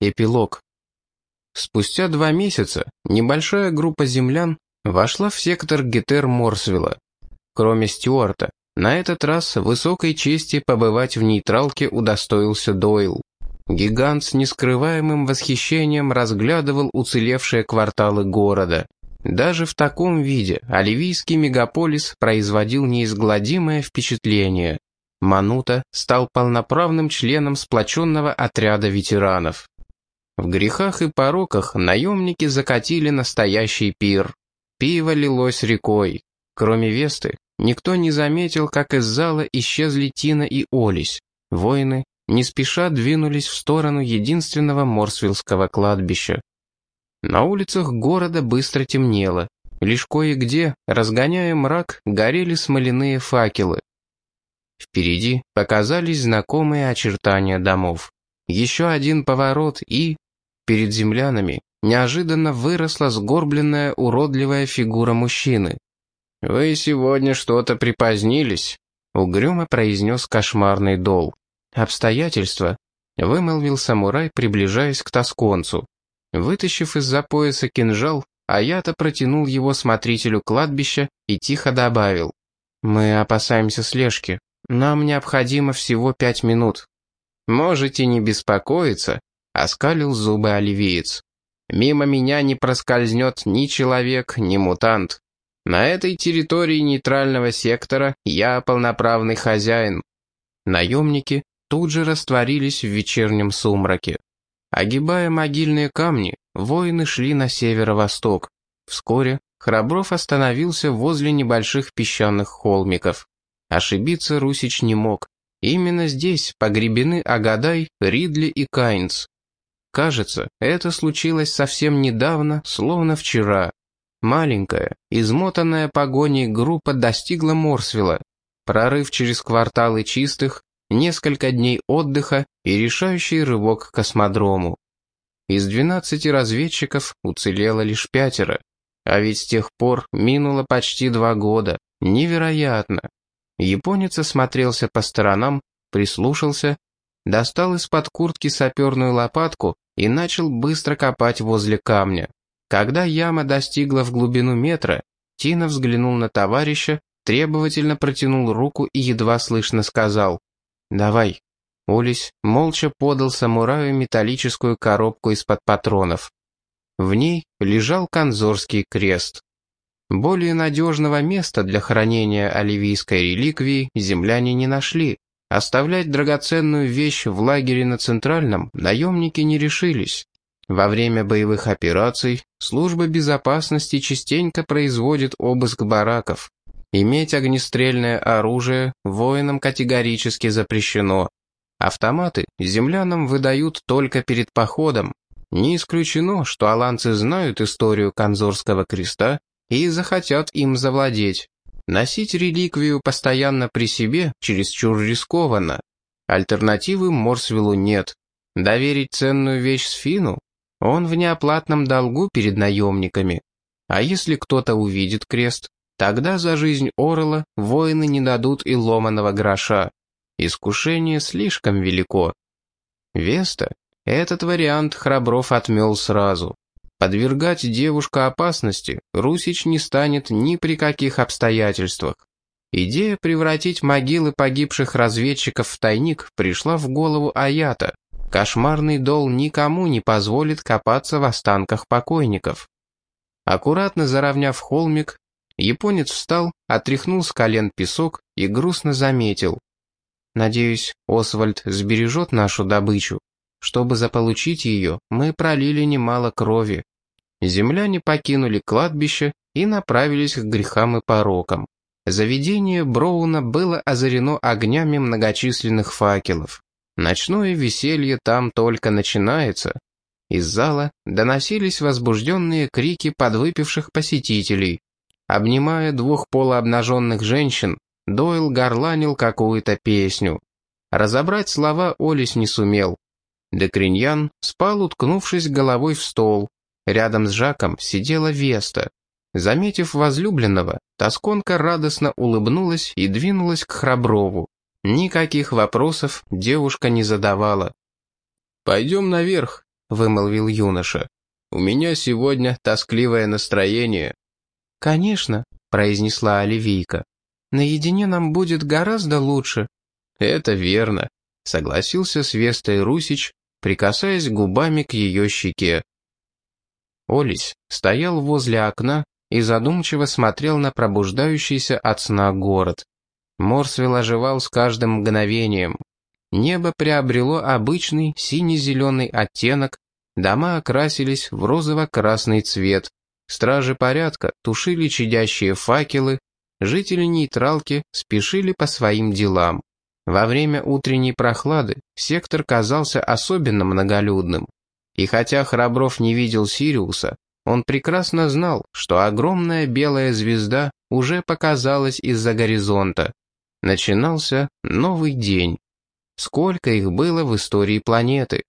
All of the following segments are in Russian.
Эпилог. Спустя два месяца небольшая группа землян вошла в сектор Гетер-Морсвилла. Кроме Стюарта, на этот раз высокой чести побывать в нейтралке удостоился Дойл. Гигант с нескрываемым восхищением разглядывал уцелевшие кварталы города. Даже в таком виде оливийский мегаполис производил неизгладимое впечатление. Манута стал полноправным членом сплоченного отряда ветеранов. В грехах и пороках наемники закатили настоящий пир. Пиво лилось рекой. Кроме Весты, никто не заметил, как из зала исчезли Тина и Олесь. Воины не спеша двинулись в сторону единственного Морсвиллского кладбища. На улицах города быстро темнело. Лишь кое-где, разгоняя мрак, горели смоляные факелы. Впереди показались знакомые очертания домов. Еще один поворот и... Перед землянами неожиданно выросла сгорбленная уродливая фигура мужчины. «Вы сегодня что-то припозднились», — угрюмо произнес кошмарный дол. «Обстоятельства», — вымолвил самурай, приближаясь к тосконцу. Вытащив из-за пояса кинжал, Аята протянул его смотрителю кладбища и тихо добавил. «Мы опасаемся слежки. Нам необходимо всего пять минут». «Можете не беспокоиться», оскалил зубы оливиец. «Мимо меня не проскользнет ни человек, ни мутант. На этой территории нейтрального сектора я полноправный хозяин». Наемники тут же растворились в вечернем сумраке. Огибая могильные камни, воины шли на северо-восток. Вскоре Храбров остановился возле небольших песчаных холмиков. Ошибиться Русич не мог. Именно здесь погребены Агадай, Ридли и Кайнц. Кажется, это случилось совсем недавно, словно вчера. Маленькая, измотанная погоней группа достигла Морсвилла. Прорыв через кварталы чистых, несколько дней отдыха и решающий рывок к космодрому. Из 12 разведчиков уцелело лишь пятеро. А ведь с тех пор минуло почти два года. Невероятно. Японец осмотрелся по сторонам, прислушался достал из-под куртки саперную лопатку и начал быстро копать возле камня. Когда яма достигла в глубину метра, Тина взглянул на товарища, требовательно протянул руку и едва слышно сказал «Давай». Улис молча подал самураю металлическую коробку из-под патронов. В ней лежал конзорский крест. Более надежного места для хранения оливийской реликвии земляне не нашли. Оставлять драгоценную вещь в лагере на Центральном наемники не решились. Во время боевых операций служба безопасности частенько производит обыск бараков. Иметь огнестрельное оружие воинам категорически запрещено. Автоматы землянам выдают только перед походом. Не исключено, что аланцы знают историю Конзорского креста и захотят им завладеть. Носить реликвию постоянно при себе чересчур рискованно. Альтернативы Морсвиллу нет. Доверить ценную вещь Сфину? Он в неоплатном долгу перед наемниками. А если кто-то увидит крест, тогда за жизнь Орла воины не дадут и ломаного гроша. Искушение слишком велико. Веста этот вариант Храбров отмел сразу. Подвергать девушку опасности Русич не станет ни при каких обстоятельствах. Идея превратить могилы погибших разведчиков в тайник пришла в голову Аята. Кошмарный дол никому не позволит копаться в останках покойников. Аккуратно заровняв холмик, японец встал, отряхнул с колен песок и грустно заметил. «Надеюсь, Освальд сбережет нашу добычу. Чтобы заполучить ее, мы пролили немало крови. Земляне покинули кладбище и направились к грехам и порокам. Заведение Броуна было озарено огнями многочисленных факелов. Ночное веселье там только начинается. Из зала доносились возбужденные крики подвыпивших посетителей. Обнимая двух полуобнаженных женщин, Дойл горланил какую-то песню. Разобрать слова Олис не сумел. Декриньян спал, уткнувшись головой в стол. Рядом с Жаком сидела Веста. Заметив возлюбленного, Тосконка радостно улыбнулась и двинулась к Храброву. Никаких вопросов девушка не задавала. «Пойдем наверх», — вымолвил юноша. «У меня сегодня тоскливое настроение». «Конечно», — произнесла Оливийка. «Наедине нам будет гораздо лучше». «Это верно», — согласился с Вестой Русич, прикасаясь губами к ее щеке. Олесь стоял возле окна и задумчиво смотрел на пробуждающийся от сна город. Морсвилл оживал с каждым мгновением. Небо приобрело обычный сине-зеленый оттенок, дома окрасились в розово-красный цвет, стражи порядка тушили чадящие факелы, жители нейтралки спешили по своим делам. Во время утренней прохлады сектор казался особенно многолюдным. И хотя Храбров не видел Сириуса, он прекрасно знал, что огромная белая звезда уже показалась из-за горизонта. Начинался новый день. Сколько их было в истории планеты?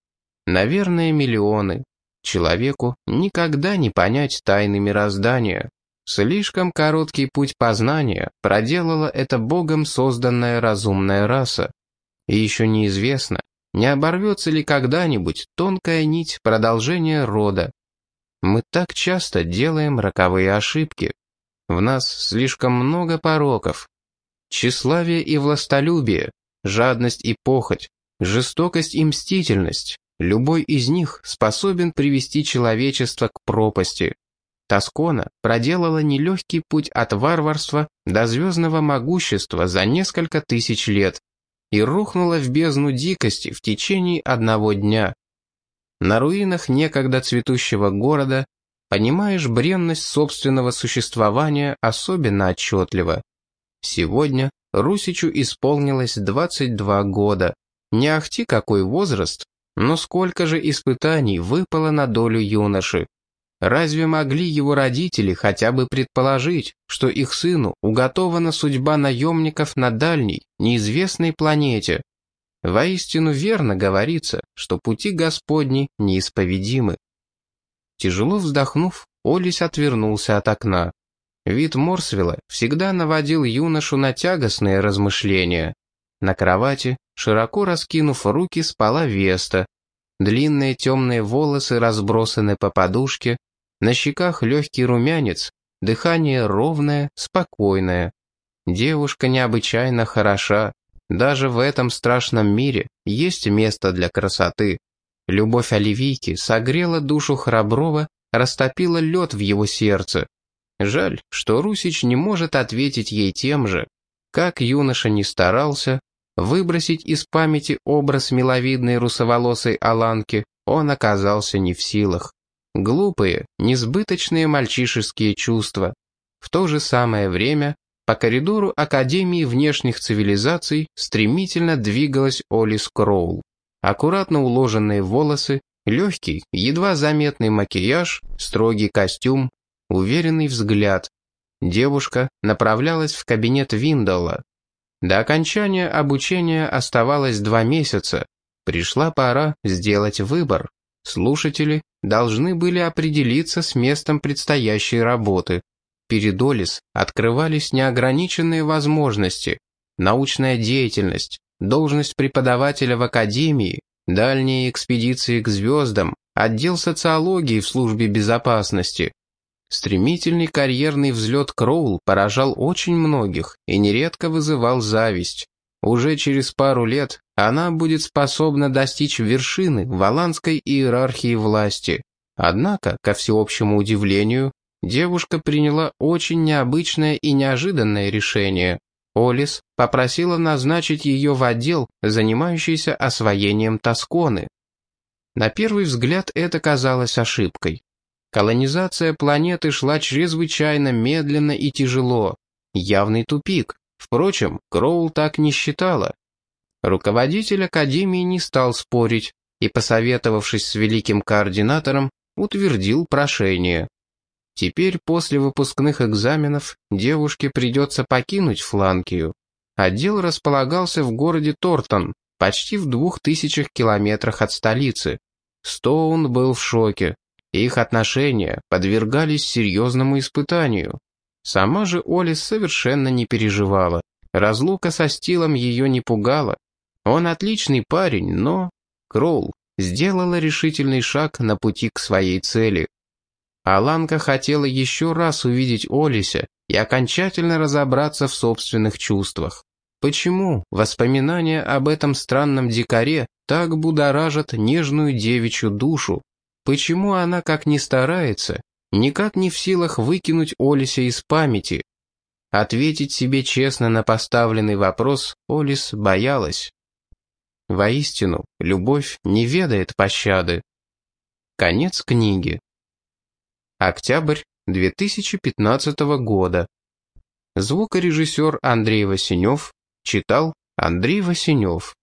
Наверное, миллионы. Человеку никогда не понять тайны мироздания. Слишком короткий путь познания проделала эта богом созданная разумная раса. И еще неизвестно, не оборвется ли когда-нибудь тонкая нить продолжения рода. Мы так часто делаем роковые ошибки. В нас слишком много пороков, Тщеславие и властолюбие, жадность и похоть, жестокость и мстительность. Любой из них способен привести человечество к пропасти. Тоскона проделала нелегкий путь от варварства до звездного могущества за несколько тысяч лет и рухнула в бездну дикости в течение одного дня. На руинах некогда цветущего города понимаешь бренность собственного существования особенно отчетливо. Сегодня Русичу исполнилось 22 года. Не ахти какой возраст, но сколько же испытаний выпало на долю юноши. Разве могли его родители хотя бы предположить, что их сыну уготована судьба наемников на дальней, неизвестной планете? Воистину верно говорится, что пути Господни неисповедимы. Тяжело вздохнув, Олесь отвернулся от окна. Вид Морсвилла всегда наводил юношу на тягостные размышления. На кровати, широко раскинув руки, спала Веста. Длинные темные волосы разбросаны по подушке, на щеках легкий румянец, дыхание ровное, спокойное. Девушка необычайно хороша. Даже в этом страшном мире есть место для красоты. Любовь Оливийки согрела душу Храброва, растопила лед в его сердце. Жаль, что Русич не может ответить ей тем же. Как юноша не старался, выбросить из памяти образ миловидной русоволосой Аланки он оказался не в силах. Глупые, несбыточные мальчишеские чувства. В то же самое время по коридору Академии внешних цивилизаций стремительно двигалась Олис Кроул. Аккуратно уложенные волосы, легкий, едва заметный макияж, строгий костюм, уверенный взгляд. Девушка направлялась в кабинет Виндола. До окончания обучения оставалось два месяца. Пришла пора сделать выбор. Слушатели должны были определиться с местом предстоящей работы. Перед Олис открывались неограниченные возможности. Научная деятельность, должность преподавателя в академии, дальние экспедиции к звездам, отдел социологии в службе безопасности. Стремительный карьерный взлет Кроул поражал очень многих и нередко вызывал зависть. Уже через пару лет она будет способна достичь вершины валанской иерархии власти. Однако, ко всеобщему удивлению, девушка приняла очень необычное и неожиданное решение. Олис попросила назначить ее в отдел, занимающийся освоением Тосконы. На первый взгляд это казалось ошибкой. Колонизация планеты шла чрезвычайно медленно и тяжело. Явный тупик. Впрочем, Кроул так не считала. Руководитель Академии не стал спорить и, посоветовавшись с великим координатором, утвердил прошение. Теперь после выпускных экзаменов девушке придется покинуть Фланкию. Отдел располагался в городе Тортон, почти в двух тысячах километрах от столицы. Стоун был в шоке. Их отношения подвергались серьезному испытанию. Сама же Оля совершенно не переживала. Разлука со Стилом ее не пугала. Он отличный парень, но... Кроул, сделала решительный шаг на пути к своей цели. Аланка хотела еще раз увидеть Олися и окончательно разобраться в собственных чувствах. Почему воспоминания об этом странном дикаре так будоражат нежную девичью душу? Почему она, как ни старается, никак не в силах выкинуть Олися из памяти? Ответить себе честно на поставленный вопрос Олис боялась. Воистину, любовь не ведает пощады. Конец книги. Октябрь 2015 года. Звукорежиссер Андрей Васенев читал Андрей Васенев.